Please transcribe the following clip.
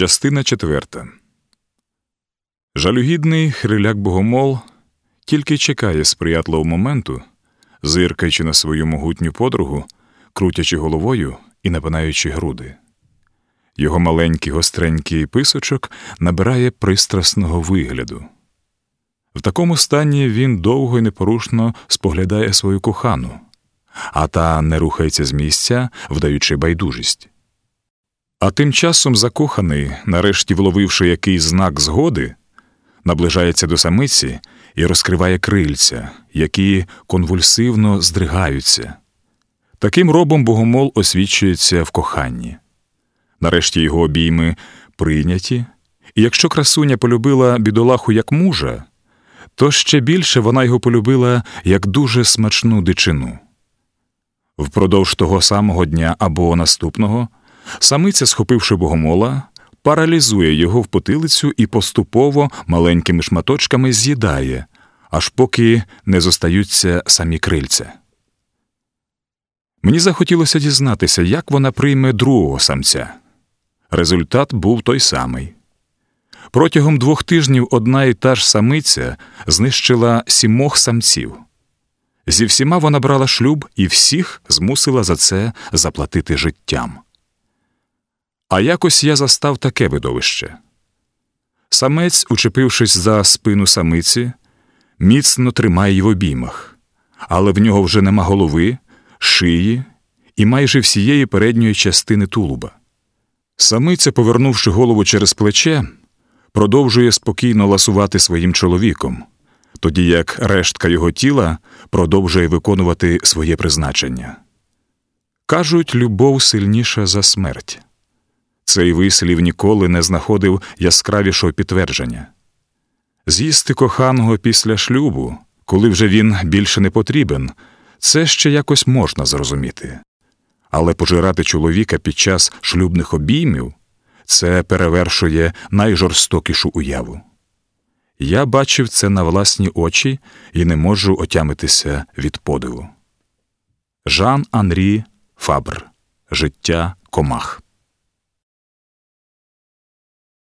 Частина четверта. Жалюгідний хриляк богомол тільки чекає сприятливого моменту, зиркаючи на свою могутню подругу, крутячи головою і напинаючи груди. Його маленький гостренький писочок набирає пристрасного вигляду. В такому стані він довго і непорушно споглядає свою кохану, а та не рухається з місця, вдаючи байдужість. А тим часом закоханий, нарешті вловивши якийсь знак згоди, наближається до самиці і розкриває крильця, які конвульсивно здригаються. Таким робом богомол освічується в коханні. Нарешті його обійми прийняті, і якщо красуня полюбила бідолаху як мужа, то ще більше вона його полюбила як дуже смачну дичину. Впродовж того самого дня або наступного. Самиця, схопивши богомола, паралізує його в потилицю і поступово маленькими шматочками з'їдає, аж поки не зостаються самі крильця. Мені захотілося дізнатися, як вона прийме другого самця. Результат був той самий. Протягом двох тижнів одна і та ж самиця знищила сімох самців. Зі всіма вона брала шлюб і всіх змусила за це заплатити життям. А якось я застав таке видовище. Самець, учепившись за спину самиці, міцно тримає її в обіймах, але в нього вже нема голови, шиї і майже всієї передньої частини тулуба. Самиця, повернувши голову через плече, продовжує спокійно ласувати своїм чоловіком, тоді як рештка його тіла продовжує виконувати своє призначення. Кажуть, любов сильніша за смерть. Цей вислів ніколи не знаходив яскравішого підтвердження. З'їсти коханого після шлюбу, коли вже він більше не потрібен, це ще якось можна зрозуміти. Але пожирати чоловіка під час шлюбних обіймів це перевершує найжорстокішу уяву. Я бачив це на власні очі і не можу отямитися від подиву. Жан Анрі Фабр Життя комах